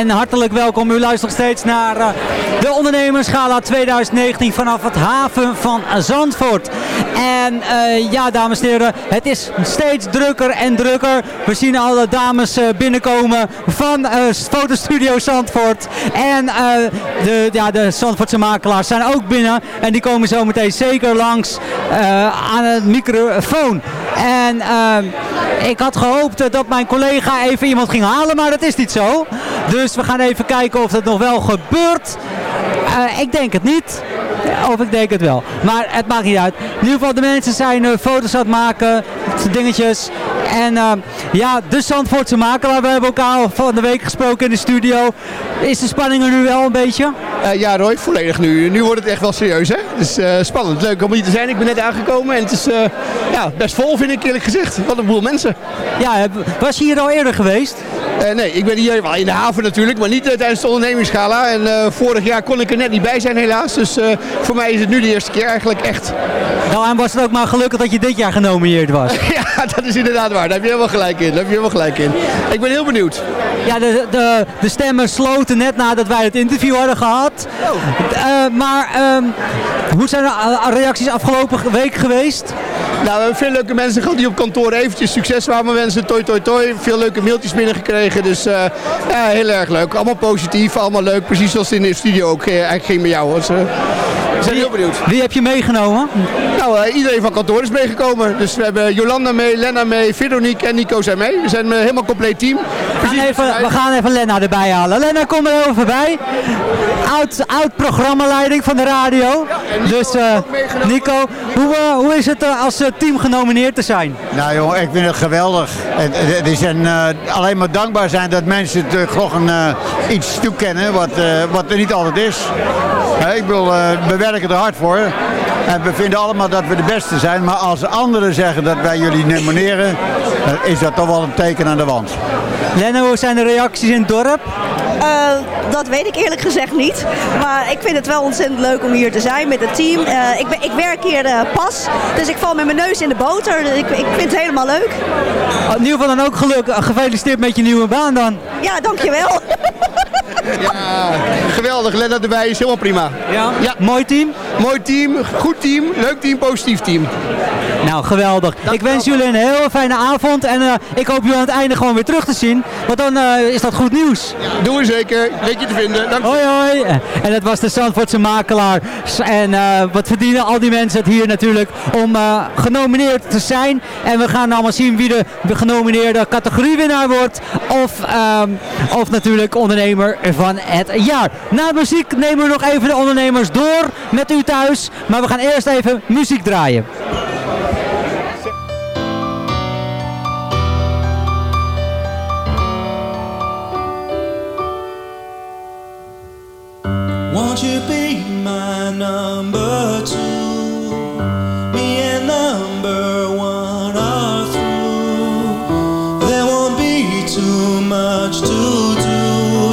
en hartelijk welkom. U luistert nog steeds naar eh, de Ondernemerschala 2019 vanaf het haven van Zandvoort. En eh, ja, dames en heren, het is steeds drukker en drukker. We zien alle dames eh, binnenkomen van eh, Fotostudio Zandvoort. En de, ja, de Zandvoortse makelaars zijn ook binnen. En die komen zo meteen zeker langs aan het microfoon. En ik had gehoopt dat mijn collega even iemand ging halen, maar dat is niet zo. Dus we gaan even kijken of dat nog wel gebeurt. Ik denk het niet. Of ik denk het wel. Maar het maakt niet uit. In ieder geval, de mensen zijn eh, foto's aan het maken. Dingetjes. En eh, ja, de Zandvoortse makelaar. We hebben elkaar al van de week gesproken in de studio. Is de spanning er nu wel een beetje? Eh, ja, Roy, volledig nu. Nu wordt het echt wel serieus, hè? Het is eh, spannend. Leuk om hier te zijn. Ik ben net aangekomen en het is ja, best vol, vind ik eerlijk gezegd. Wat een boel mensen. Ja, was je hier al eerder geweest? Eh, nee, ik ben hier wel in de haven natuurlijk, maar niet eh, tijdens de ondernemingsgala. En eh, vorig jaar kon ik er net niet bij zijn helaas. Dus voor mij is het nu de eerste keer eigenlijk echt. Nou, en was het ook maar gelukkig dat je dit jaar genomineerd was. ja, dat is inderdaad waar. Daar heb je helemaal gelijk in. Daar heb je helemaal gelijk in. Ik ben heel benieuwd. Ja, de, de, de stemmen sloten net nadat wij het interview hadden gehad. Eh, maar ehm, hoe zijn de reacties afgelopen week geweest? Nou, we hebben veel leuke mensen gehad die op kantoor eventjes succes kwamen wensen. Toi, toi, toi. Veel leuke mailtjes binnengekregen. Dus eh, ja, heel erg leuk. Allemaal positief, allemaal leuk. Precies zoals in de studio ook eh, eigenlijk ging met jou. Eh, heel benieuwd. Wie heb je meegenomen? Nou, eh, iedereen van kantoor is meegekomen. Dus we hebben Jolanda mee, Lena mee, Veronique en Nico zijn mee. We zijn een helemaal compleet team. We gaan, even, we gaan even Lena erbij halen. Lena, kom er even bij. Oud, oud programmaleiding van de radio. dus eh, Nico, hoe, eh, hoe is het eh, als eh, team genomineerd te zijn? Nou jongen, ik vind het geweldig. Het, het is een, eh, alleen maar dankbaar zijn dat mensen het uh, eh, iets toekennen wat, eh, wat er niet altijd is. Hè, ik eh, we werken er hard voor. En we vinden allemaal dat we de beste zijn. Maar als anderen zeggen dat wij jullie nomineren, eh, is dat toch wel een teken aan de wand. Lena, hoe zijn de reacties in het dorp? Eh, dat weet ik eerlijk gezegd niet. Maar ik vind het wel ontzettend leuk om hier te zijn met het team. Eh, ik, ben, ik werk hier eh, pas, dus ik val met mijn neus in de boter. Dus Ik, ik vind het helemaal leuk. In ieder geval dan ook geluk. Gefeliciteerd met je nieuwe baan dan. Ja, dankjewel. Ja, geweldig. Lena erbij is helemaal prima. Ja? Mooi team? Mooi team, goed team, leuk team, positief team. Nou, geweldig. ik wens jullie een heel fijne avond en eh, ik hoop jullie aan het einde gewoon weer terug te zien. Want dan eh, is dat goed nieuws. Doen we zeker. Weet je te vinden. Dank Hoi hoi. En dat was de Zandvoortse makelaar. En eh, wat verdienen al die mensen het hier natuurlijk om genomineerd te zijn. En we gaan allemaal zien wie de, de genomineerde categoriewinnaar wordt. Of, ehm, of natuurlijk ondernemer van het jaar. Na muziek nemen we nog even de ondernemers door met u thuis. Maar we gaan eerst even muziek draaien. Won't you be my number two? Me and number one are through. There won't be too much to do.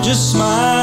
Just smile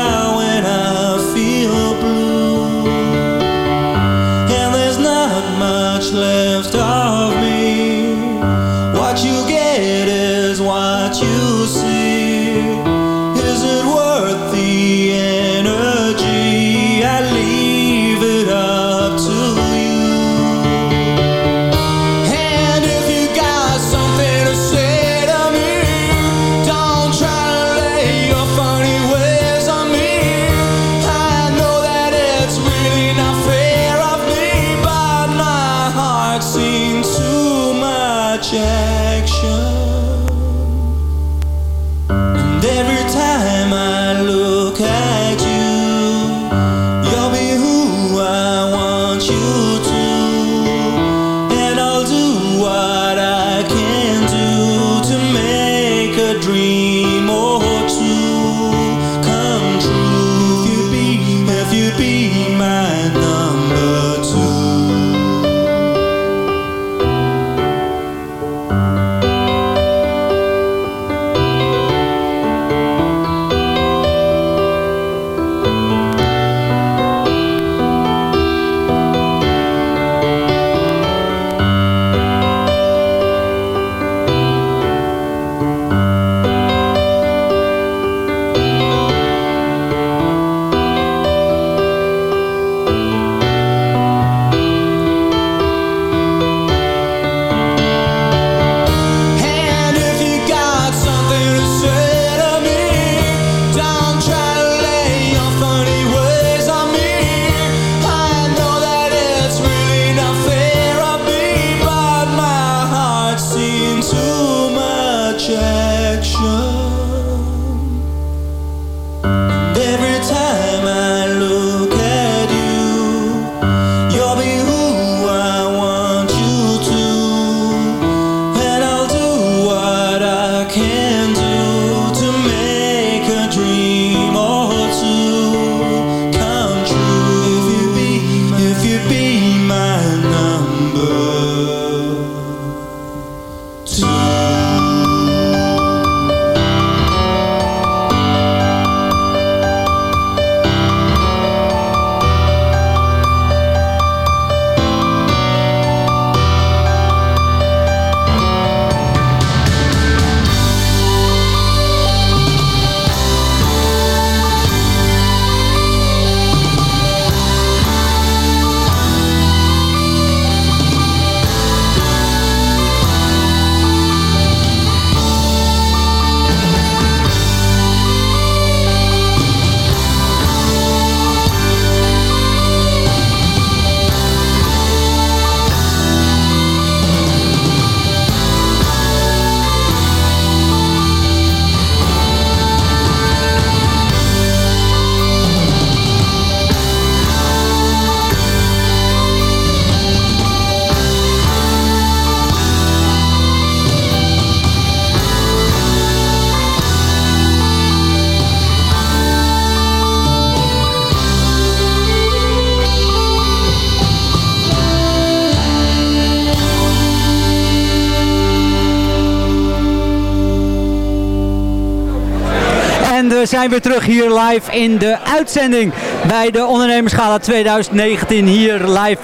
we zijn weer terug hier live in de uitzending bij de Ondernemerschala 2019 hier live.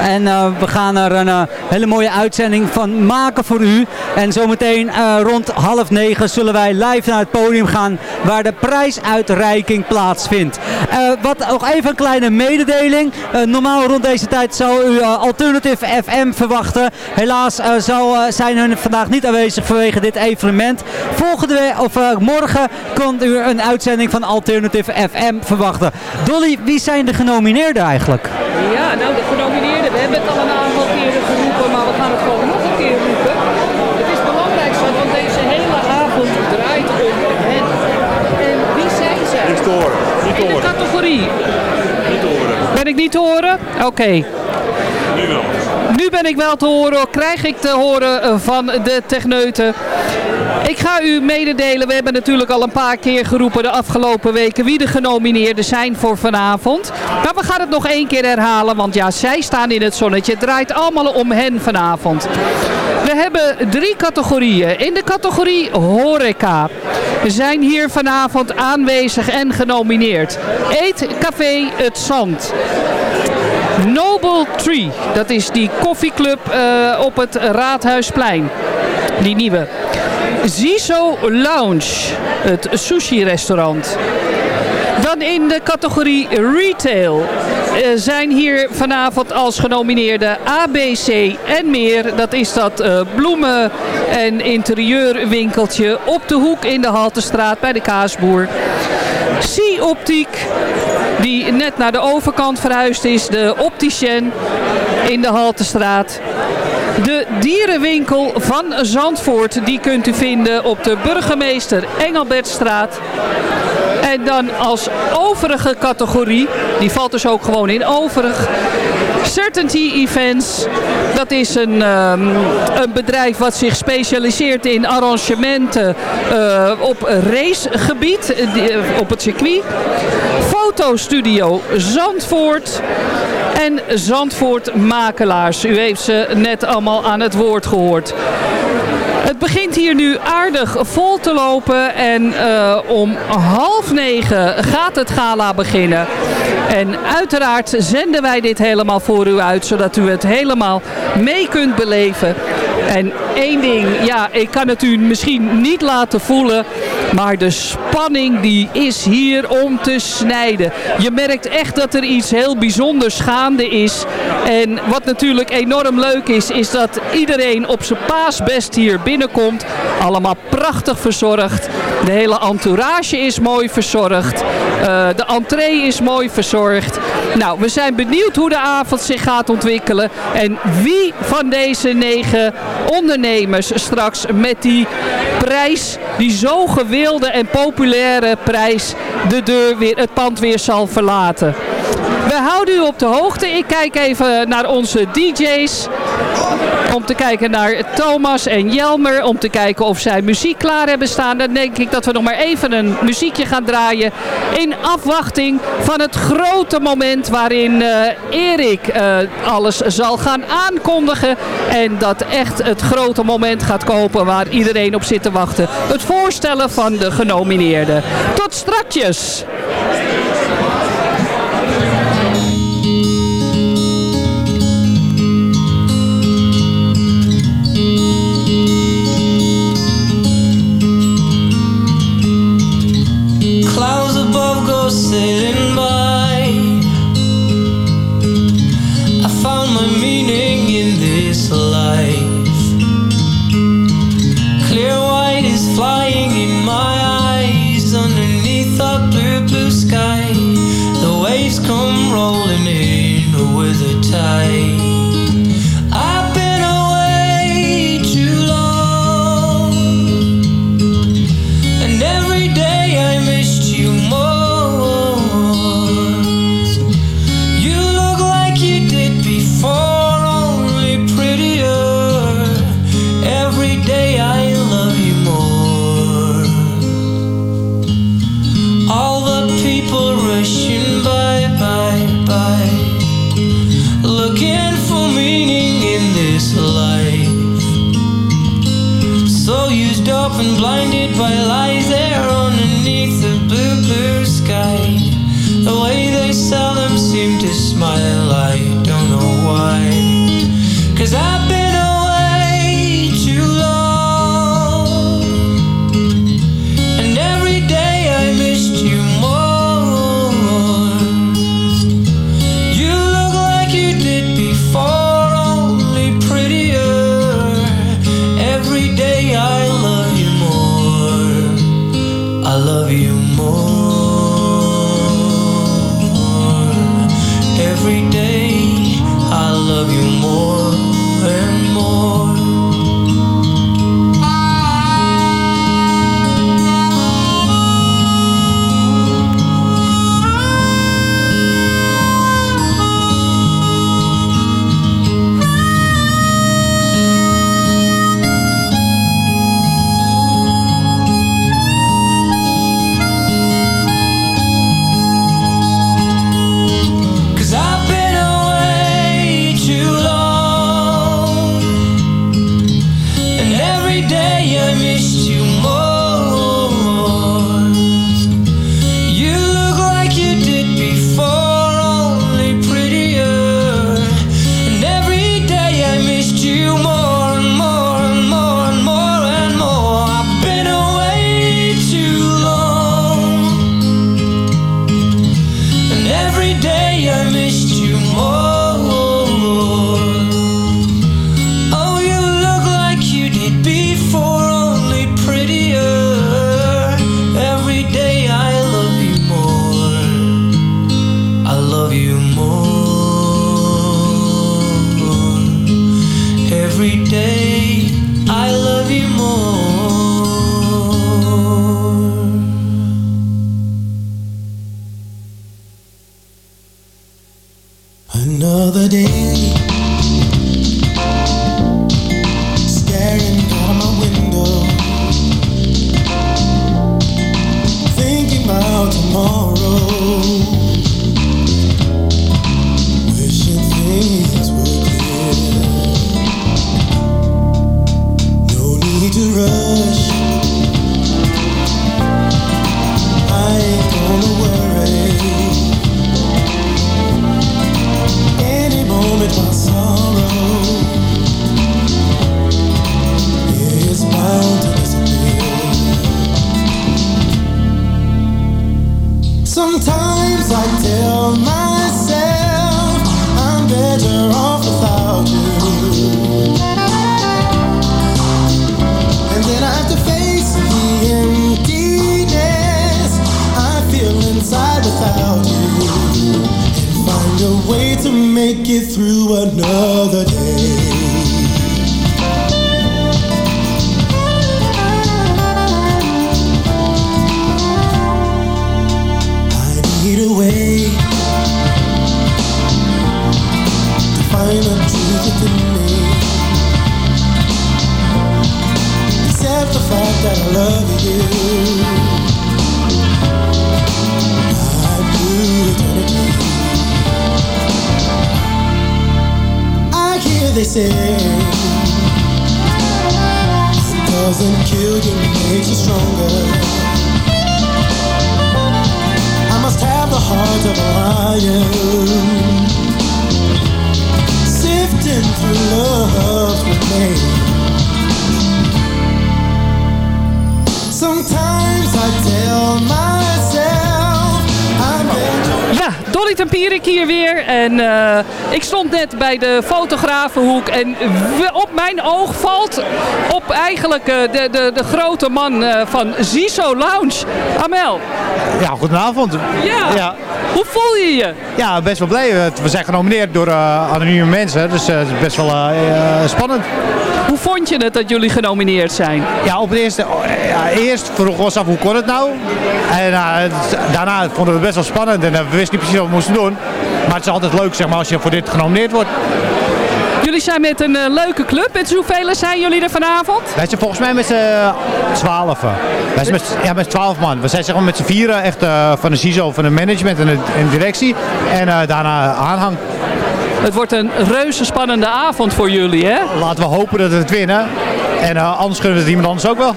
En eh, we gaan er een eh, hele mooie uitzending van maken voor u. En zometeen eh, rond half negen zullen wij live naar het podium gaan waar de prijsuitreiking plaatsvindt. Wat nog even een kleine mededeling. Normaal rond deze tijd zou u Alternative FM verwachten. Helaas zou, zijn hun vandaag niet aanwezig vanwege dit evenement. Volgende of morgen kunt u een uitzending van Alternative FM verwachten. Dolly, wie zijn de genomineerden eigenlijk? Ja, nou de genomineerden, we hebben het al een aantal keren geroepen, maar we gaan het gewoon nog een keer roepen. Het is belangrijk, want deze hele avond draait om hen. En wie zijn zij? Niet te horen. Niet te In de horen. categorie. Niet te horen. Ben ik niet te horen? Oké. Nu wel. Nu ben ik wel te horen, krijg ik te horen eh, van de techneuten. Ik ga u mededelen, we hebben natuurlijk al een paar keer geroepen de afgelopen weken wie de genomineerden zijn voor vanavond. Maar we gaan het nog één keer herhalen, want ja, zij staan in het zonnetje. Het draait allemaal om hen vanavond. We hebben drie categorieën. In de categorie horeca zijn hier vanavond aanwezig en genomineerd. Eet Café Het Zand. Noble Tree, dat is die koffieclub eh, op het Raadhuisplein. Die nieuwe. Ziso Lounge, het sushi-restaurant. Dan in de categorie retail eh, zijn hier vanavond als genomineerde ABC en meer. Dat is dat eh, bloemen- en interieurwinkeltje op de hoek in de Haltestraat bij de Kaasboer. Sea Optiek, die net naar de overkant verhuisd is. De Opticien in de Haltestraat. De dierenwinkel van Zandvoort, die kunt u vinden op de Burgemeester Engelbertstraat. En dan als overige categorie, die valt dus ook gewoon in overig. Certainty Events, dat is een, ehm, een bedrijf wat zich specialiseert in arrangementen eh, op racegebied, eh, eh, op het circuit. Fotostudio Zandvoort en Zandvoort Makelaars. U heeft ze net allemaal aan het woord gehoord. Het begint hier nu aardig vol te lopen en eh, om half negen gaat het gala beginnen. En uiteraard zenden wij dit helemaal voor u uit, zodat u het helemaal mee kunt beleven. En één ding, ja, ik kan het u misschien niet laten voelen, maar de spanning die is hier om te snijden. Je merkt echt dat er iets heel bijzonders gaande is. En wat natuurlijk enorm leuk is, is dat iedereen op zijn paasbest hier binnenkomt. Allemaal prachtig verzorgd. De hele entourage is mooi verzorgd. Eh, de entree is mooi verzorgd. Nou, we zijn benieuwd hoe de avond zich gaat ontwikkelen. En wie van deze negen ondernemers straks met die prijs, die zo gewilde en populaire prijs, de deur weer, het pand weer zal verlaten. We houden u op de hoogte. Ik kijk even naar onze DJ's. Om te kijken naar Thomas en Jelmer. Om te kijken of zij muziek klaar hebben staan. Dan denk ik dat we nog maar even een muziekje gaan draaien. In afwachting van het grote moment waarin eh, Erik eh, alles zal gaan aankondigen. En dat echt het grote moment gaat kopen waar iedereen op zit te wachten. Het voorstellen van de genomineerden. Tot strakjes! Love rush. I ain't gonna worry. Bij de fotografenhoek. En op mijn oog valt op eigenlijk eh, de, de, de grote man eh, van Ziso Lounge. Amel, Ja, goedenavond. ja. Ja. hoe voel je je? Ja, best wel blij. We zijn genomineerd door eh, anonieme mensen, dus het is best wel spannend. Hoe vond je het dat jullie genomineerd zijn? Ja, op het eerste, oh, ja, eerst vroegen we ons af hoe kon het nou. En daarna vonden we het best wel spannend en we wisten niet precies wat we moesten doen. Maar het is altijd leuk zeg maar, als je voor dit genomineerd wordt. Jullie zijn met een eh, leuke club. Met hoeveel zijn jullie er vanavond? Wij zijn volgens mij met z'n twaalf. Wij zijn met, ja, met twaalf man. We zijn zeg maar met z'n vieren echt eh, van de CISO, van de management en de, en de directie. En eh, daarna aanhang. Het wordt een reuze spannende avond voor jullie, hè? Laten we hopen dat we het winnen. En eh, anders kunnen we het iemand anders ook wel.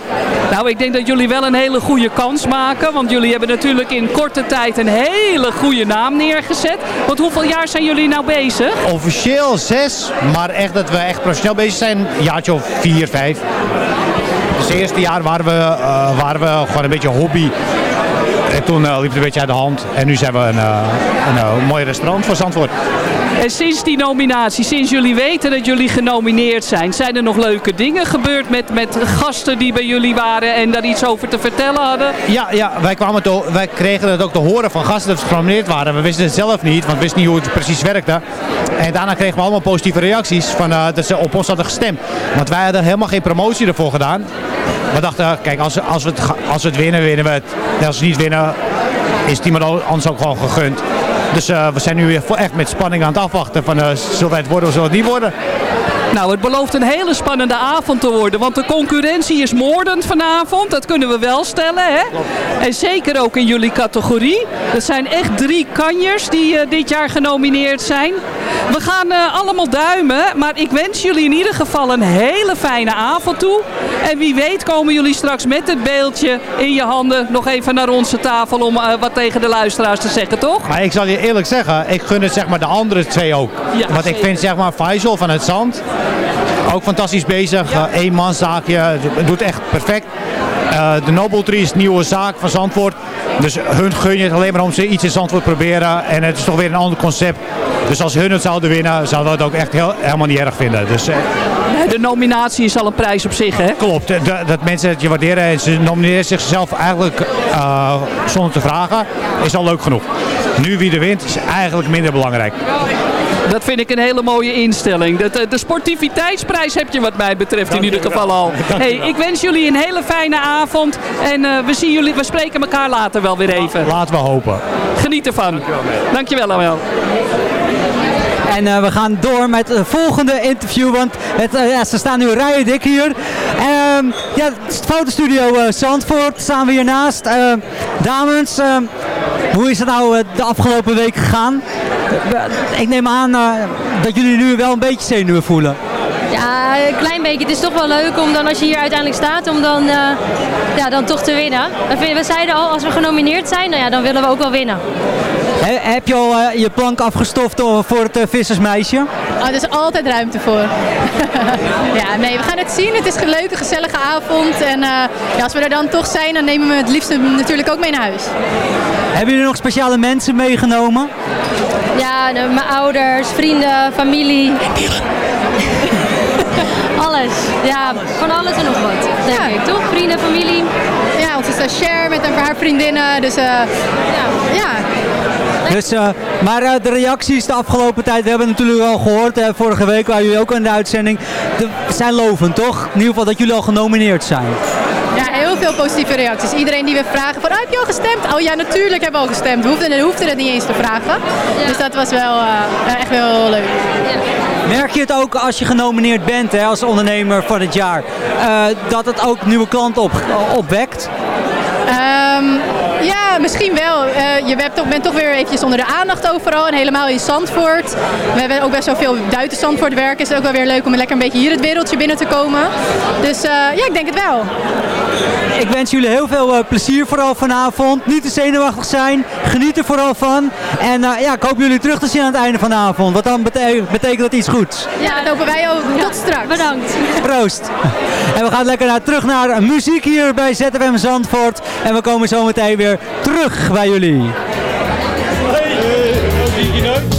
Nou, ik denk dat jullie wel een hele goede kans maken. Want jullie hebben natuurlijk in korte tijd een hele goede naam neergezet. Want hoeveel jaar zijn jullie nou bezig? Officieel zes, maar echt dat we echt professioneel bezig zijn, een jaartje of vier, vijf. Dus het eerste jaar waren we, eh, waren we gewoon een beetje hobby. En toen eh, liep het een beetje uit de hand. En nu zijn we een, een, mooi restaurant voor Zandvoort. En sinds die nominatie, sinds jullie weten dat jullie genomineerd zijn, zijn er nog leuke dingen gebeurd met, met gasten die bij jullie waren en daar iets over te vertellen hadden? Ja, ja wij, kwamen wij kregen het ook te horen van gasten dat ze genomineerd waren. We wisten het zelf niet, want we wisten niet hoe het precies werkte. En daarna kregen we allemaal positieve reacties van, eh, dat ze op ons hadden gestemd. Want wij hadden helemaal geen promotie ervoor gedaan. We dachten, kijk, als, als, we, het, als we het winnen, winnen we het. En als we niet winnen, is het iemand anders ook gewoon gegund. Dus eh, we zijn nu weer echt met spanning aan het afwachten van, eh, zullen wij het worden of zullen het niet worden? Nou, het belooft een hele spannende avond te worden, want de concurrentie is moordend vanavond. Dat kunnen we wel stellen, hè? En zeker ook in jullie categorie. Dat zijn echt drie kanjers die eh, dit jaar genomineerd zijn. We gaan eh, allemaal duimen, maar ik wens jullie in ieder geval een hele fijne avond toe. En wie weet komen jullie straks met het beeldje in je handen nog even naar onze tafel om eh, wat tegen de luisteraars te zeggen, toch? Maar ik zal je eerlijk zeggen, ik gun het zeg maar de andere twee ook. Ja, Want ik vind zeg maar Faisal van het Zand ook fantastisch bezig. Ja. eenmanszaakje, het doet echt perfect. Eh, de Noble Tree is een nieuwe zaak van Zandvoort. Dus hun gun je het alleen maar om ze iets in Zandvoort proberen. En het is toch weer een ander concept. Dus als hun het zouden winnen, zouden we het ook echt heel, helemaal niet erg vinden. Dus, eh, De nominatie is al een prijs op zich, hè? Klopt, dat mensen het je waarderen en ze nomineren zichzelf eigenlijk eh, zonder te vragen, is al leuk genoeg. Nu wie er wint is eigenlijk minder belangrijk. Dat vind ik een hele mooie instelling. De, de, de sportiviteitsprijs heb je wat mij betreft in ieder geval al. Hey, ik wens jullie een hele fijne avond. En eh, we, zien jullie, we spreken elkaar later wel weer even. Laten we hopen. Geniet ervan. Dankjewel allemaal. En eh, we gaan door met het volgende interview, want het, eh, ja, ze staan nu rijen dik hier. Ehm, ja, het fotostudio eh, Zandvoort staan we hiernaast. Eh dames, eh, hoe is het nou eh, de afgelopen week gegaan? Eh, ik neem aan eh, dat jullie nu wel een beetje zenuwen voelen. Ja, een klein beetje. Het is toch wel leuk om dan als je hier uiteindelijk staat, om dan, eh, ja, dan toch te winnen. We zeiden al, als we genomineerd zijn, nou ja, dan willen we ook wel winnen. He- heb je al eh, je plank afgestoft eh, voor het eh, vissersmeisje? Oh, er is altijd ruimte voor. ja, nee, we gaan het zien. Het is een leuke, gezellige avond. En eh, ja, als we er dan toch zijn, dan nemen we het liefst natuurlijk ook mee naar huis. Hebben jullie nog speciale mensen meegenomen? Ja, mijn ouders, vrienden, familie. alles. Ja, van alles en nog wat, denk ik. Toch? Vrienden, familie. Ja, onze stagiair met een paar vriendinnen. Dus eh, ja. Dus, eh, maar eh, de reacties de afgelopen tijd, we hebben natuurlijk al gehoord. eh, vorige week waren jullie ook in de uitzending. De, zijn lovend, toch? In ieder geval dat jullie al genomineerd zijn. Ja, heel veel positieve reacties. Iedereen die we vragen van, oh, heb je al gestemd? Oh ja, natuurlijk hebben we al gestemd. We hoefden, we hoefden het niet eens te vragen. Dus dat was wel eh, echt wel leuk. Merk je het ook als je genomineerd bent hè, als ondernemer van het jaar, eh, dat het ook nieuwe klanten op, opwekt? Misschien wel. Eh, je bent toch, toch weer eventjes onder de aandacht overal en helemaal in Zandvoort. We hebben ook best wel veel buiten Zandvoort werken. Het is ook wel weer leuk om lekker een beetje hier het wereldje binnen te komen. Dus eh, ja, ik denk het wel. Ik wens jullie heel veel eh, plezier vooral vanavond. Niet te zenuwachtig zijn. Geniet er vooral van. En eh, ja, ik hoop jullie terug te zien aan het einde van de avond. Want dan bete- betekent dat iets goeds. Ja, dat hopen wij ook. Tot straks. Bedankt. Proost. En we gaan lekker naar, terug naar muziek hier bij ZFM Zandvoort. En we komen zo meteen weer terug bij jullie. Friday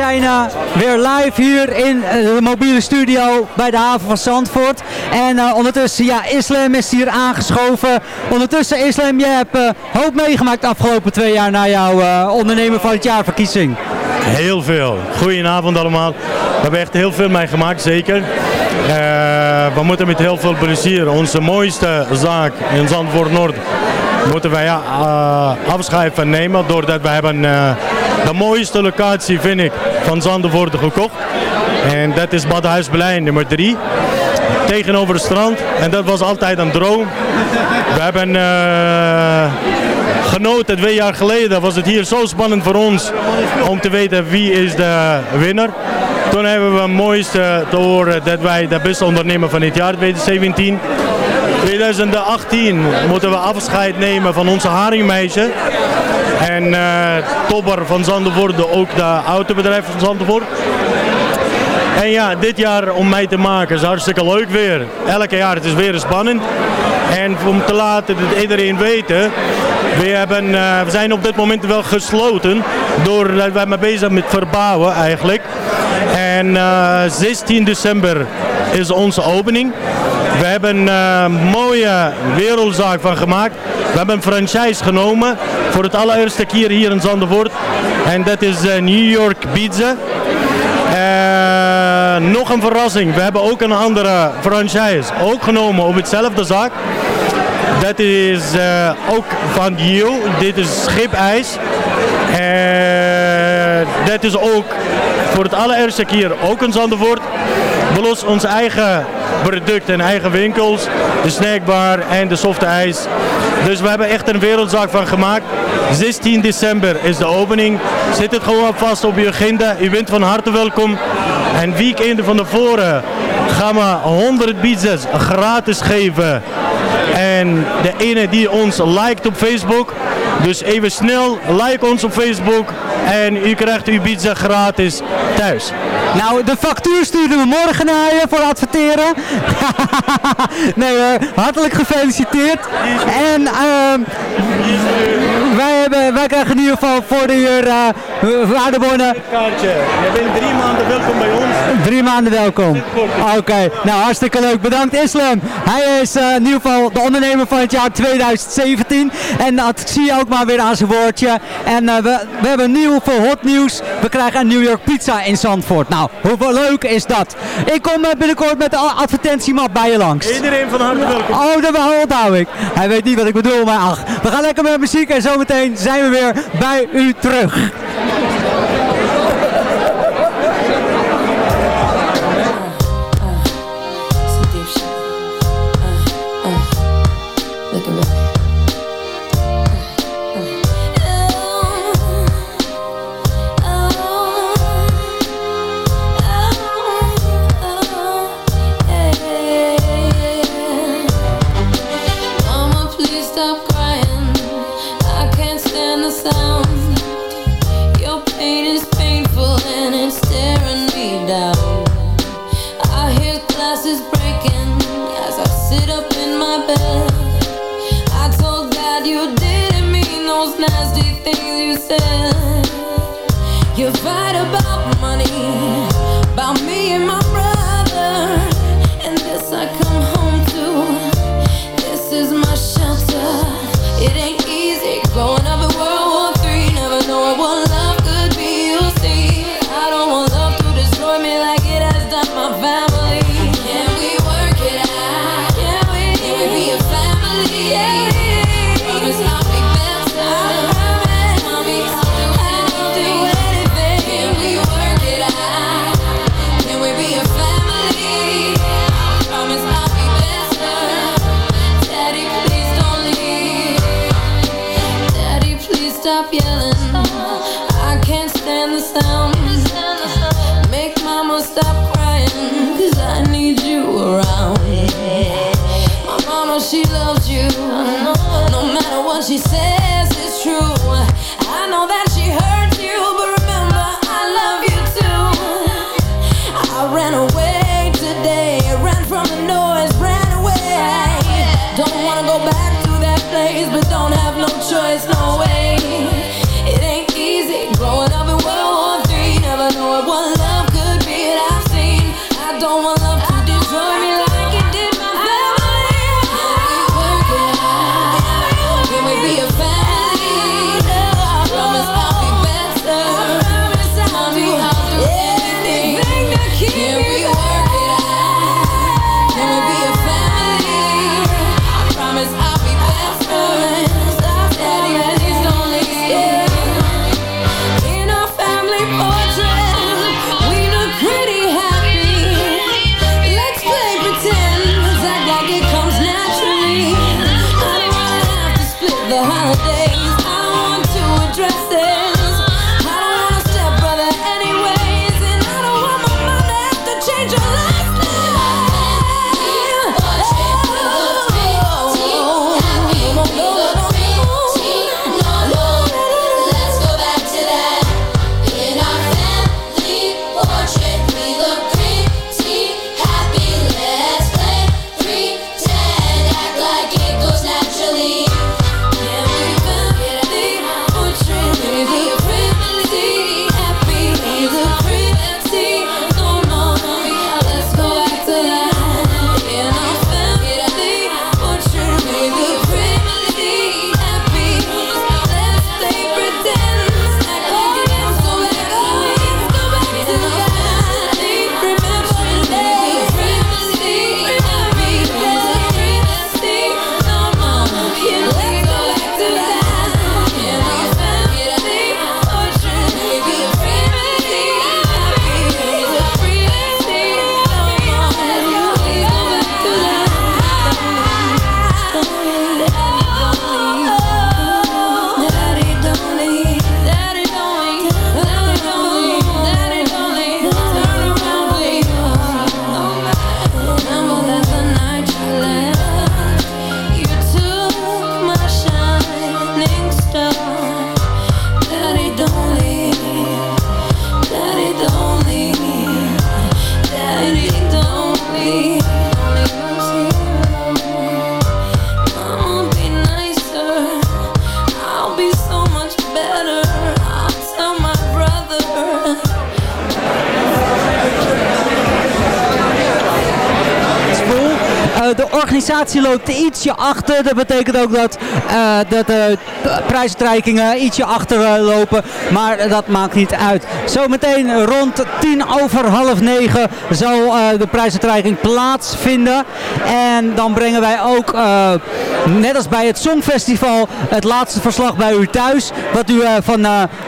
zijn weer live hier in eh, de mobiele studio bij de haven van Zandvoort. En eh, ondertussen, ja, Islam is hier aangeschoven. Ondertussen, Islam, je hebt eh, hoop meegemaakt de afgelopen twee jaar na jouw ondernemer van het jaar verkiezing. Heel veel. Goedenavond allemaal. We hebben echt heel veel meegemaakt, zeker. We moeten met heel veel plezier onze mooiste zaak in Zandvoort Noord moeten wij eh, afscheid van nemen. Doordat we hebben eh, de mooiste locatie, vind ik, van Zandvoort gekocht. En dat is Badhuisplein nummer 3. Tegenover het strand. En dat was altijd een droom. We hebben eh, genoten twee jaar geleden. Was het hier zo spannend voor ons om te weten wie is de winnaar. Toen hebben we het mooiste te horen dat wij de beste ondernemer van het jaar 2017. 2018 moeten we afscheid nemen van onze haringmeisje. En eh topper van Zandvoort, ook de autobedrijf van Zandvoort. En ja, dit jaar om mij te maken is hartstikke leuk weer. Elke jaar het is weer spannend. En om te laten dat iedereen weten, we, hebben, eh, we zijn op dit moment wel gesloten. Doordat wij mee bezig met verbouwen eigenlijk. En eh, 16 december is onze opening. We hebben eh, een mooie wereldzaak van gemaakt. We hebben een franchise genomen voor het allereerste keer hier in Zandvoort. En dat is eh, New York Pizza. Eh, nog een verrassing. We hebben ook een andere franchise ook genomen op hetzelfde zaak. Dat is eh, ook van Gio. Dit is schipijs. En dat is ook voor het allereerste keer ook in Zandvoort. We lossen ons eigen product en eigen winkels. De snackbar en de softe ijs. Dus we hebben echt een wereldzaak van gemaakt. 16 december is de opening. Zet het gewoon vast op je agenda. U bent van harte welkom. En weekenden van tevoren gaan we 100 pizzas gratis geven. En de ene die ons liked op Facebook. Dus even snel, like ons op Facebook. En u krijgt uw pizza gratis thuis. Nou, de factuur sturen we morgen naar je voor adverteren. nee hoor, hartelijk gefeliciteerd. En ehm, wij, hebben, wij krijgen in ieder geval voor de uur uh, waardebonnen. Kaartje. Je bent drie maanden welkom bij ons. Drie maanden welkom. Oké, nou hartstikke leuk. Bedankt Islam. Hij is eh, in ieder geval de ondernemer van het jaar 2017. En dat zie je ook maar weer aan zijn woordje. En eh, we, we hebben nieuw voor hot nieuws. We krijgen een New York pizza in Zandvoort. Nou, hoe leuk is dat? Ik kom eh, binnenkort met de advertentiemap bij je langs. Iedereen van harte welkom. Oh, dat onthoud ik. Hij weet niet wat ik bedoel, maar ach. We gaan lekker met muziek en zometeen zijn we weer bij u terug. Things you said. You fight about money, about me organisatie loopt ietsje achter. Dat betekent ook dat, eh, dat de prijsuitreikingen ietsje achter eh, lopen. Maar dat maakt niet uit. Zometeen rond tien over half negen zal eh, de prijsuitreiking plaatsvinden. En dan brengen wij ook, net als bij het Songfestival, het laatste verslag bij u thuis. Wat u van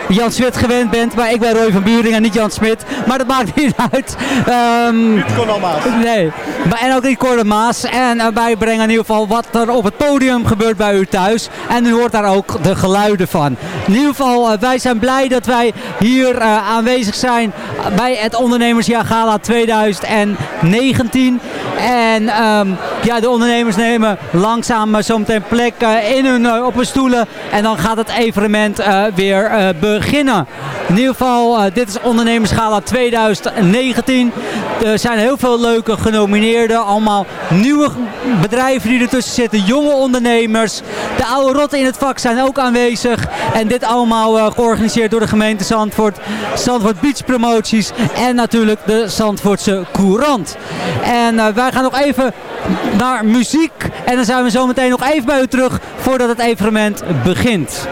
Jan Smit gewend bent. Maar ik ben Roy van Buringen en niet Jan Smit. Maar dat maakt niet uit. Ehm, Niet Conor Maas. Nee, maar, en ook niet Cor Maas. En eh, wij brengen in ieder geval wat er op het podium gebeurt bij u thuis. En u hoort daar ook de geluiden van. In ieder geval, eh, wij zijn blij dat wij hier eh, aanwezig zijn bij het Ondernemersjaar Gala 2019. En ehm, ja, de ondernemers nemen langzaam uh, zometeen plek eh, in hun, eh, op hun stoelen. En dan gaat het evenement eh, weer eh, beginnen. In ieder geval, eh, dit is Ondernemersgala 2019. Er zijn heel veel leuke genomineerden. Allemaal nieuwe bedrijven die ertussen zitten. Jonge ondernemers. De oude rotten in het vak zijn ook aanwezig. En dit allemaal eh, georganiseerd door de gemeente Zandvoort. Zandvoort Beach Promoties. En natuurlijk de Zandvoortse Courant. En eh, wij gaan nog even naar muziek. En dan zijn we zo meteen nog even bij u terug voordat het evenement begint.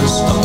this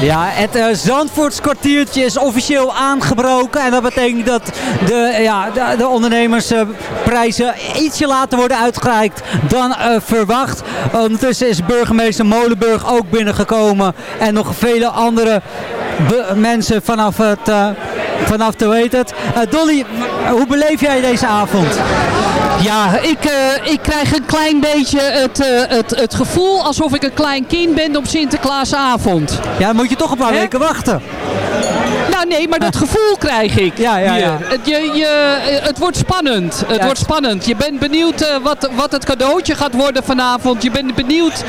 Ja, het eh kwartiertje is officieel aangebroken. En dat betekent dat de, ja, de, de ondernemersprijzen ietsje later worden uitgereikt dan eh, verwacht. Ondertussen is burgemeester Molenburg ook binnengekomen. En nog vele andere mensen vanaf het... eh, Vanaf, hoe heet het? Eh, Dolly, hoe beleef jij deze avond? Ja, ik, eh, ik krijg een klein beetje het, eh, het, het gevoel alsof ik een klein kind ben op Sinterklaasavond. Ja, dan moet je toch een paar weken wachten. Nee, maar dat gevoel krijg ik. Ja, ja. Het, je, je, het wordt spannend. Het Ja. wordt spannend. Je bent benieuwd eh, wat, wat het cadeautje gaat worden vanavond. Je bent benieuwd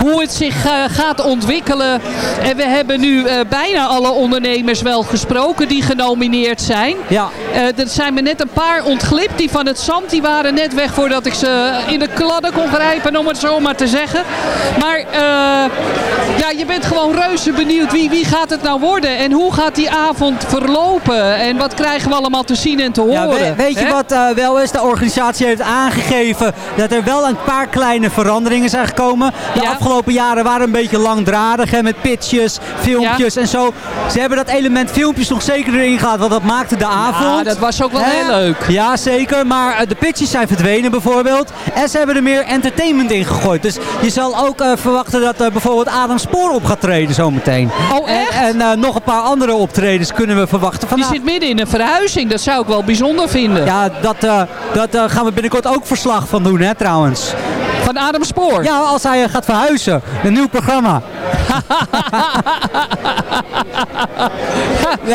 hoe het zich eh, gaat ontwikkelen. En we hebben nu eh, bijna alle ondernemers wel gesproken die genomineerd zijn. Ja. Er zijn me net een paar ontglipt. Die van het zand die waren net weg voordat ik ze in de kladden kon grijpen, om het zo maar te zeggen. Maar ja, je bent gewoon reuze benieuwd wie, wie gaat het nou worden en hoe gaat die avond verlopen en wat krijgen we allemaal te zien en te horen. Ja, we- weet je wat eh, wel is? De organisatie heeft aangegeven dat er wel een paar kleine veranderingen zijn gekomen. De afgelopen jaren waren een beetje langdradig hè, met pitches, filmpjes en zo. Ze hebben dat element filmpjes nog zeker erin gehad, want dat maakte de avond. dat was ook wel Hè? heel leuk. Ja, zeker. Maar eh, de pitches zijn verdwenen bijvoorbeeld. En ze hebben er meer entertainment in gegooid. Dus je zal ook eh, verwachten dat bijvoorbeeld Adam Spoor op gaat treden zometeen. Oh, echt? En, en nog een paar andere optredens kunnen we verwachten. Die Vanavond. zit midden in een verhuizing, dat zou ik wel bijzonder vinden. Ja, dat, eh, dat eh, gaan we binnenkort ook verslag van doen, hè, trouwens. Van Adam Spoor? Ja, als hij eh, gaat verhuizen. Een nieuw programma.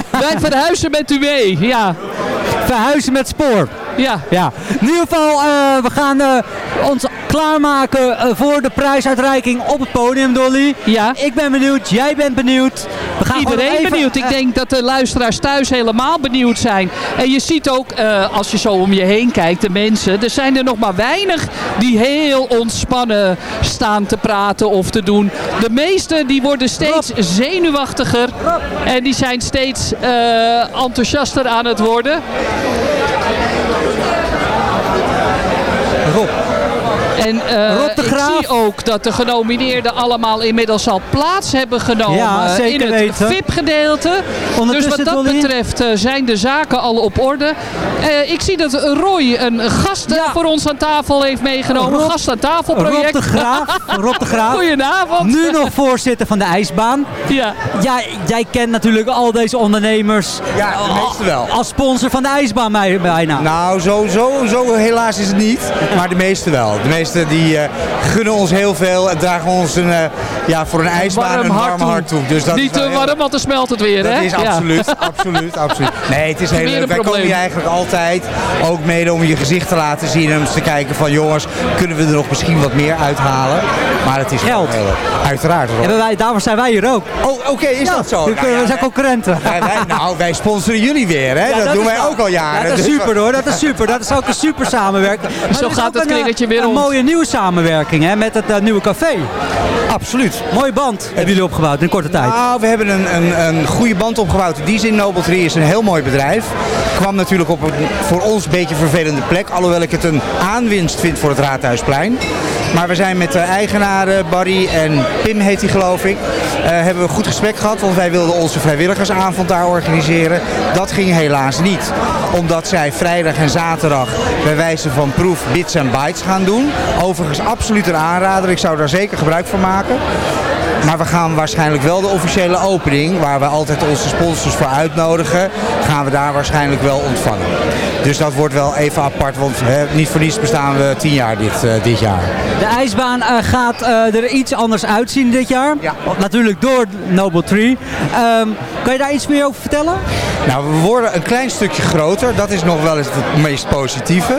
Wij verhuizen met u mee, ja. Verhuizen met spoor. Ja. ja. In ieder geval, eh, we gaan eh, ons klaarmaken eh, voor de prijsuitreiking op het podium, Dolly. Ja. Ik ben benieuwd, jij bent benieuwd. We gaan Iedereen even- benieuwd. Ik denk dat de luisteraars thuis helemaal benieuwd zijn. En je ziet ook, als je zo om je heen kijkt, de mensen. Er zijn er nog maar weinig die heel ontspannen staan te praten of te doen. De meesten die worden steeds zenuwachtiger. En die zijn steeds enthousiaster aan het worden. Rob. En eh, Rob de ik zie ook dat de genomineerden allemaal inmiddels al plaats hebben genomen Ja, zeker in het weten. VIP-gedeelte. Dus Ondertussen, wat dat betreft eh, zijn de zaken al op orde. Eh, ik zie dat Roy een gast eh, voor ons aan tafel heeft meegenomen. Rob- gast aan tafel project. Rob de Graaf. Rob de Graaf. Goedenavond. Nu nog voorzitter van de ijsbaan. Ja. Ja, jij kent natuurlijk al deze ondernemers. Ja, de meeste wel. Als sponsor van de ijsbaan mij- bijna. Nou, zo, zo, zo helaas is het niet. Maar de meeste wel. De meeste die eh, gunnen ons heel veel en dragen ons een, eh, ja, voor een ijsbaan een warm hart toe. Dus dat Niet te heel- warm, want dan smelt het weer, Dat hè? is Ja. absoluut, absoluut, absoluut. Nee, het is heel leuk. Wij komen hier eigenlijk altijd ook mede om je gezicht te laten zien en om eens te kijken van jongens, kunnen we er nog misschien wat meer uithalen? Maar het is Geld. Heel, uiteraard. Rob. En wij, daarvoor zijn wij hier ook. Oh, oké, is dat zo? We, Nou ja, we zijn concurrenten. wij, wij- nou, wij sponsoren jullie weer, hè? Ja, dat, doen wij wel- ook al jaren. Ja, dat is Dus- super hoor, dat is super. Dat is ook een super samenwerking. Zo gaat het eh, kringeltje weer Een rond. Mooie nieuwe samenwerking hè, met het eh, nieuwe café. Absoluut. Mooie band hebben jullie opgebouwd in korte tijd. Nou, we hebben een, een, een goede band opgebouwd. Die zin, Noble Tree is een heel mooi bedrijf. Kwam natuurlijk op een voor ons een beetje vervelende plek. Alhoewel ik het een aanwinst vind voor het Raadhuisplein. Maar we zijn met de eigenaren, Barry en Pim heet hij geloof ik. eh, hebben we een goed gesprek gehad. Want wij wilden onze vrijwilligersavond daar organiseren. Dat ging helaas niet. Omdat zij vrijdag en zaterdag bij wijze van proef bits en bytes gaan doen. Overigens absoluut een aanrader. Ik zou daar zeker gebruik van maken. Maar we gaan waarschijnlijk wel de officiële opening, waar we altijd onze sponsors voor uitnodigen, gaan we daar waarschijnlijk wel ontvangen. Dus dat wordt wel even apart, want hè, niet voor niets bestaan we tien jaar dit, eh, dit jaar. De ijsbaan eh, gaat eh, er iets anders uitzien dit jaar. Natuurlijk door Noble Tree. Ehm, kan je daar iets meer over vertellen? Nou, we worden een klein stukje groter. Dat is nog wel eens het meest positieve.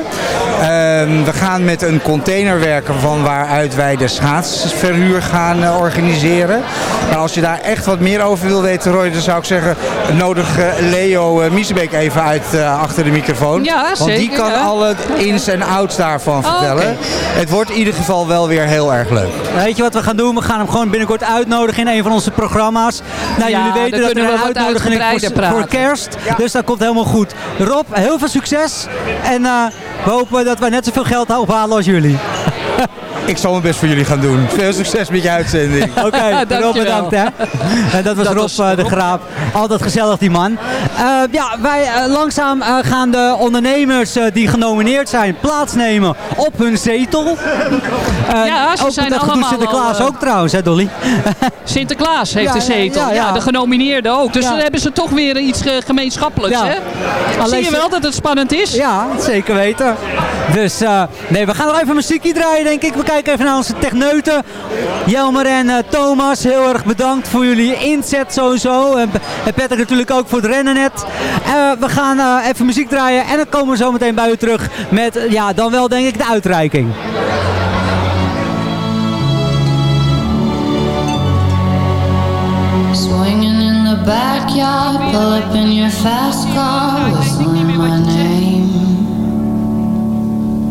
Ehm, we gaan met een container werken van waaruit wij de schaatsverhuur gaan organiseren. Maar als je daar echt wat meer over wil weten, Roy, dan zou ik zeggen, nodig Leo Miesebeek even uit achter de microfoon. Ja, Want die kan ja. alle ins en outs daarvan Oh, vertellen. Het wordt in ieder geval wel weer heel erg leuk. Weet je wat we gaan doen? We gaan hem gewoon binnenkort uitnodigen in een van onze programma's. Nou, Ja, jullie weten dat een we wat uitnodiging voor, voor kerst. Dus dat komt helemaal goed. Rob, heel veel succes. En eh, we hopen dat wij net zoveel geld ophalen als jullie. Ik zal mijn best voor jullie gaan doen. Veel succes met je uitzending. Oké, Rob Dankjewel. bedankt hè. En dat was Dat Rob was eh, de Rob. Graaf. Altijd gezellig die man. Eh, ja, wij eh, langzaam gaan de ondernemers die genomineerd zijn plaatsnemen op hun zetel. Eh, Ja, ze ook zijn dat allemaal Sinterklaas al, ook trouwens hè Dolly? Sinterklaas heeft Ja, de zetel. ja, Ja, ja. de genomineerden ook. Dus Ja. dan hebben ze toch weer iets ge- gemeenschappelijks. Ja. Hè? Alleen Zie je wel dat het spannend is? Ja, zeker weten. Dus eh, nee, we gaan nog even muziekje draaien denk ik. We kijken even naar onze techneuten. Jelmer en eh, Thomas, heel erg bedankt voor jullie inzet sowieso. En, en Patrick natuurlijk ook voor het rennen net. Eh, we gaan eh, even muziek draaien en dan komen we zo meteen bij u terug met, ja, dan wel denk ik de uitreiking. Swinging in the backyard, pull up in your fast car.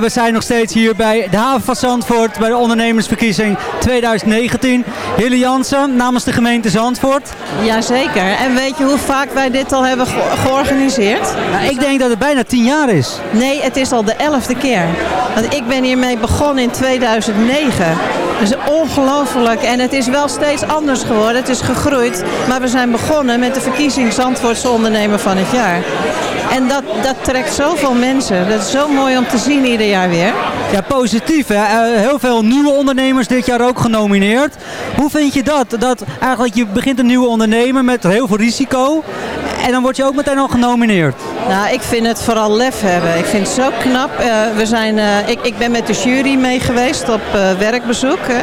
we zijn nog steeds hier bij de haven van Zandvoort bij de ondernemersverkiezing 2019. Hille Jansen namens de gemeente Zandvoort. Jazeker. En weet je hoe vaak wij dit al hebben ge- georganiseerd? Nou, ik denk dat het bijna tien jaar is. Nee, het is al de elfde keer. Want ik ben hiermee begonnen in 2009. Het is ongelooflijk en het is wel steeds anders geworden. Het is gegroeid, maar we zijn begonnen met de verkiezing Zandvoortse ondernemer van het jaar. En dat, dat trekt zoveel mensen. Dat is zo mooi om te zien ieder jaar weer. Ja, positief hè. Eh, heel veel nieuwe ondernemers dit jaar ook genomineerd. Hoe vind je dat? Dat eigenlijk je begint een nieuwe ondernemer met heel veel risico. En dan word je ook meteen al genomineerd. Nou, ik vind het vooral lef hebben. Ik vind het zo knap. Eh, we zijn, eh, ik, ik ben met de jury mee geweest op eh, werkbezoek. hè.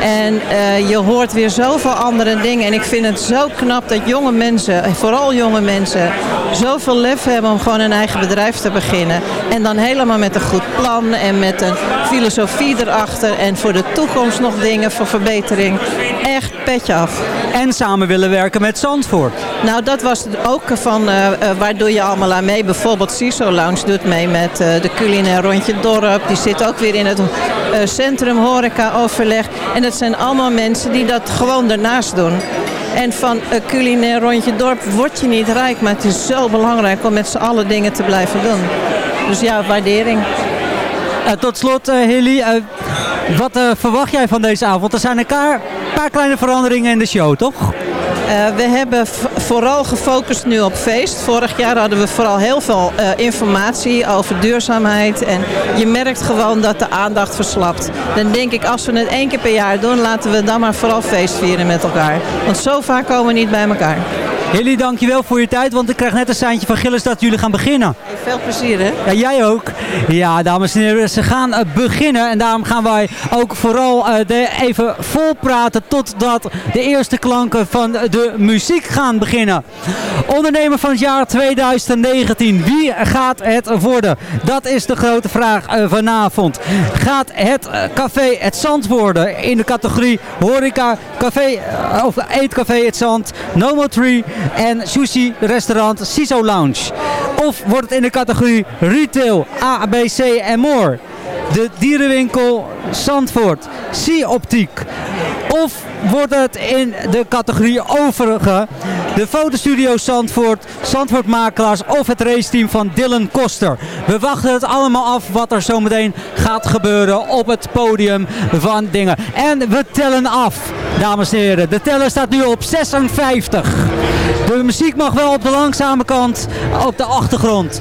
En je hoort weer zoveel andere dingen. En ik vind het zo knap dat jonge mensen, en vooral jonge mensen, zoveel lef hebben om gewoon een eigen bedrijf te beginnen. En dan helemaal met een goed plan en met een filosofie erachter. En voor de toekomst nog dingen voor verbetering. Echt petje af. En samen willen werken met Zandvoort. Nou, dat was ook van eh, eh, waar doe je allemaal aan mee. Bijvoorbeeld CISO Lounge doet mee met eh, de culinair rondje dorp. Die zit ook weer in het centrum horeca overleg. En dat zijn allemaal mensen die dat gewoon daarnaast doen. En van een culinair rondje dorp word je niet rijk. Maar het is zo belangrijk om met z'n allen dingen te blijven doen. Dus ja, waardering. Eh, tot slot, eh Hilly, eh, wat verwacht jij van deze avond? Er zijn een paar, paar kleine veranderingen in de show, toch? We hebben vooral gefocust nu op feest. Vorig jaar hadden we vooral heel veel eh, informatie over duurzaamheid. En je merkt gewoon dat de aandacht verslapt. Dan denk ik, als we het één keer per jaar doen, laten we dan maar vooral feest vieren met elkaar. Want zo vaak komen we niet bij elkaar. Hilly, dankjewel voor je tijd, want ik krijg net een seintje van Gilles dat jullie gaan beginnen. Veel plezier, hè? Ja, jij ook. Ja, dames en heren, ze gaan eh, beginnen. En daarom gaan wij ook vooral eh, de, even vol praten totdat de eerste klanken van de muziek gaan beginnen. Ondernemer van het jaar 2019. Wie gaat het worden? Dat is de grote vraag eh, vanavond. Gaat het café Het Zand worden in de categorie horeca, café of eetcafé Het Zand, Nomo Tree en sushi restaurant Siso Lounge? Of wordt het in de categorie retail, A, B, C en more? De dierenwinkel Zandvoort, Sea Optiek. Of wordt het in de categorie overige, de fotostudio Zandvoort, Zandvoort Makelaars of het raceteam van Dylan Koster. We wachten het allemaal af wat er zometeen gaat gebeuren op het podium van dingen. En we tellen af, dames en heren. De teller staat nu op 56. De muziek mag wel op de langzame kant op de achtergrond.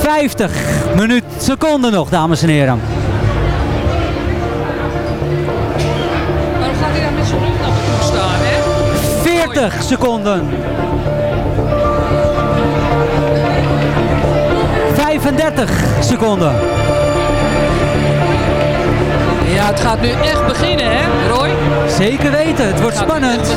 50 minuut seconden nog, dames en heren. Waarom gaat hij daar met zijn rug naar me toe staan, hè? 40 seconden. 35 seconden. Ja, het gaat nu echt beginnen, hè, Roy? Zeker weten, het wordt Het spannend.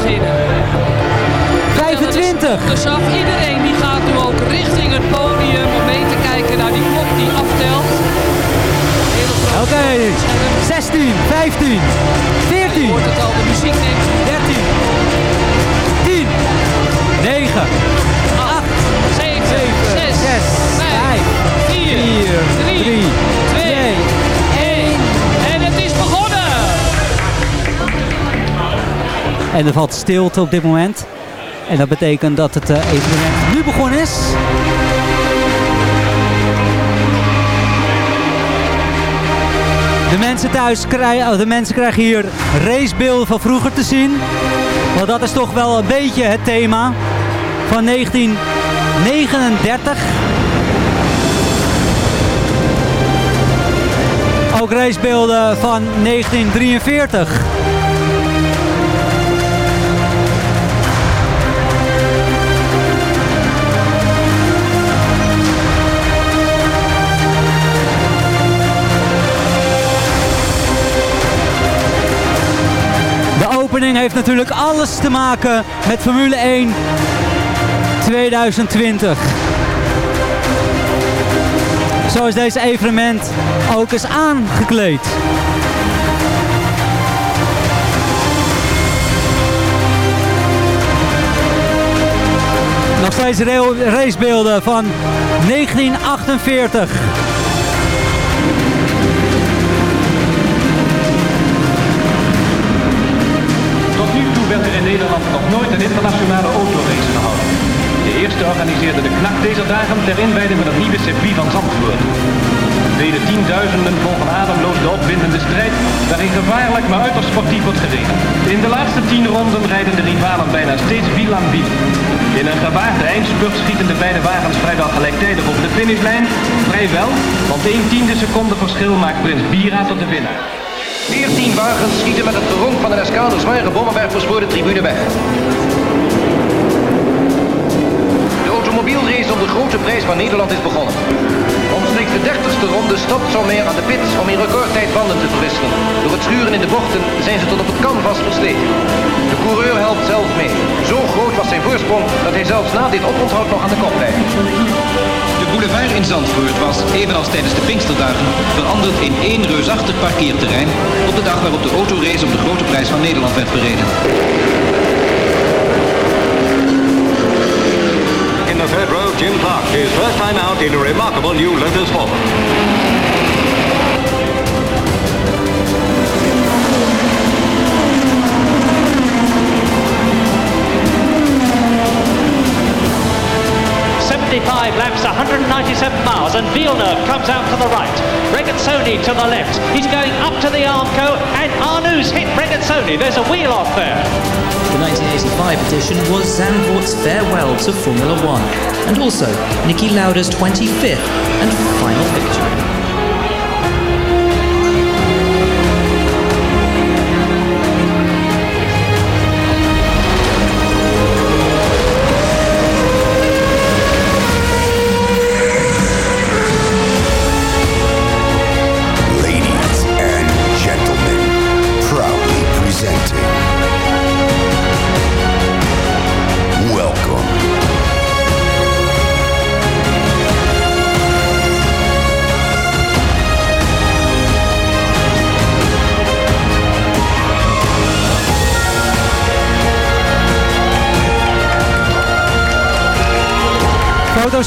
Echt beginnen. 25. Dus af iedereen die gaat nu ook richting het podium om mee te kijken naar die klok die aftelt. Oké, 16, 15, 14, Hoort het al, de muziek neemt 13, 10, 9, 8, 7, 7, 6, 6, 5, 4, 3, 2, 1. En het is begonnen! En er valt stilte op dit moment. En dat betekent dat het eh, evenement nu begonnen is. De mensen thuis krijgen, oh, de mensen krijgen hier racebeelden van vroeger te zien. Want dat is toch wel een beetje het thema van 1939. Ook racebeelden van 1943. Opening heeft natuurlijk alles te maken met Formule 1 2020. Zo is deze evenement ook eens aangekleed. Nog steeds racebeelden van 1948. Nederland nog nooit een internationale autorace gehouden. De eerste organiseerde de knak deze dagen ter inwijding van het nieuwe circuit van Zandvoort. Vele tienduizenden volgen ademloos de opwindende strijd, waarin gevaarlijk maar uiterst sportief wordt gereden. In de laatste tien ronden rijden de rivalen bijna steeds wiel aan wiel. In een gewaagde eindspurt schieten de beide wagens vrijwel gelijktijdig over de finishlijn. Vrijwel, want 1 tiende seconde verschil maakt Prins Bira tot de winnaar. 14 wagens schieten met het geronk van een escade zware bommenwerpers verspoorde tribune weg. De automobielrace om de grote prijs van Nederland is begonnen. Omstreeks de 30ste ronde stopt Sommer aan de pits om in recordtijd banden te verwisselen. Door het schuren in de bochten zijn ze tot op het canvas versleten. De coureur helpt zelf mee. Zo groot was zijn voorsprong dat hij zelfs na dit oponthoud nog aan de kop blijft. Zandvoort was, evenals tijdens de Pinksterdagen, veranderd in één reusachtig parkeerterrein op de dag waarop de autorace op de grote prijs van Nederland werd verreden. In the third row, Jim Clark, his first time out in a remarkable new Lotus form. 55 laps, 197 miles, and Villeneuve comes out to the right. Regazzoni to the left. He's going up to the Armco, and Arnoux hit Regazzoni. There's a wheel off there. The 1985 edition was Zandvoort's farewell to Formula One, and also Niki Lauda's 25th and final victory.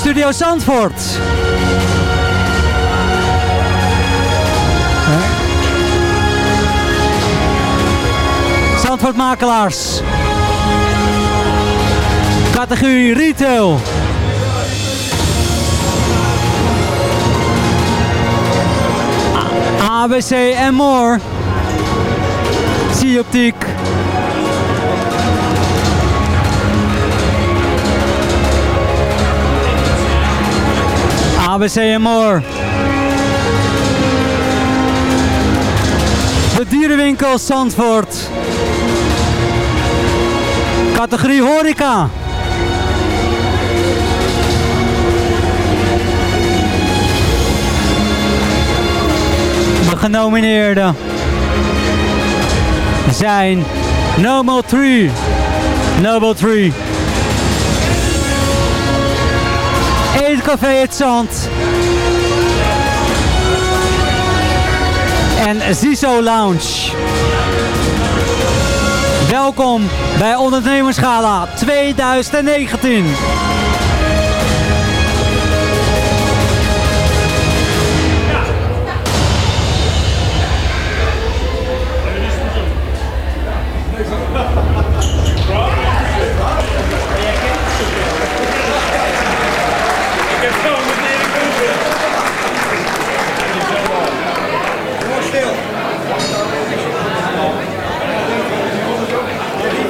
Fotostudio Zandvoort. Zandvoort Makelaars. Categorie Retail. ABC en more. Zie-optiek. ABC en more. De dierenwinkel Zandvoort. Categorie horeca. De genomineerden zijn Noble Tree. Noble Tree. Eetcafé Het Zand. En Ziso Lounge. Welkom bij Ondernemerschala 2019.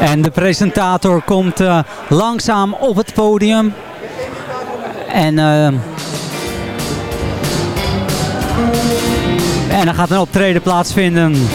En de presentator komt eh, langzaam op het podium. En, eh, en dan gaat een optreden plaatsvinden.